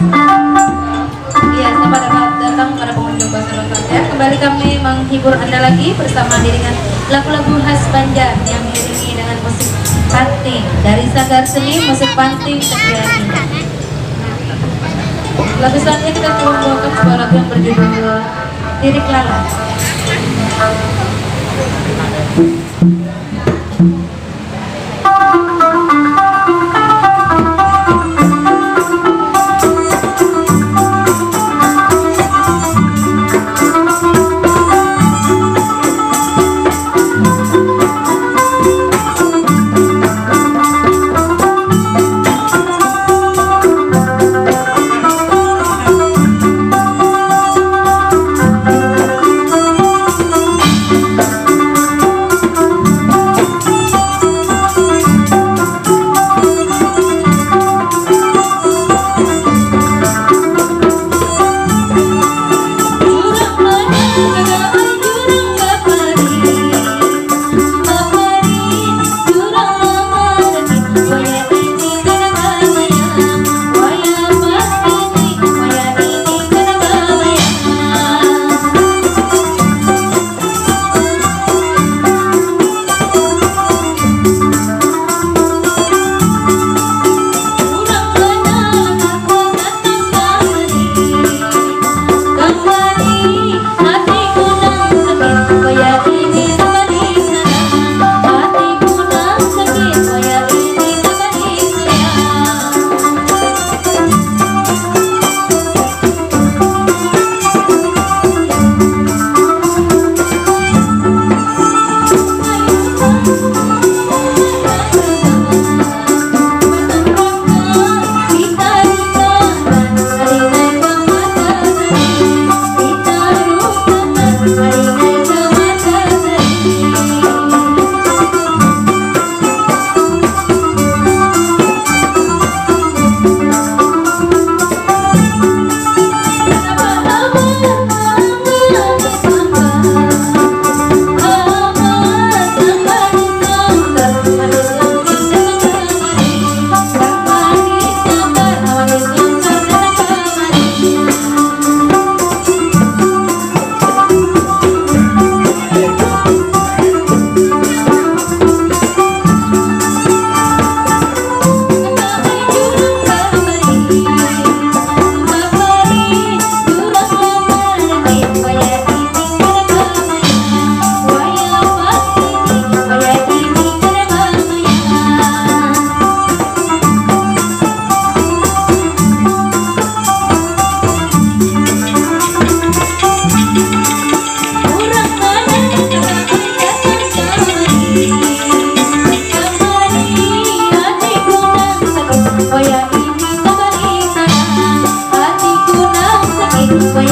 Iya, selamat datang para pengunjung Pasar ya. Kembali kami menghibur Anda lagi bersama dengan lagu-lagu khas Banjar yang diiringi dengan musik panting dari Sanggar Seni Musik Panting Setiani. Lagu selanjutnya kita membawakan sebuah lagu yang berjudul Lirik Lala. Foi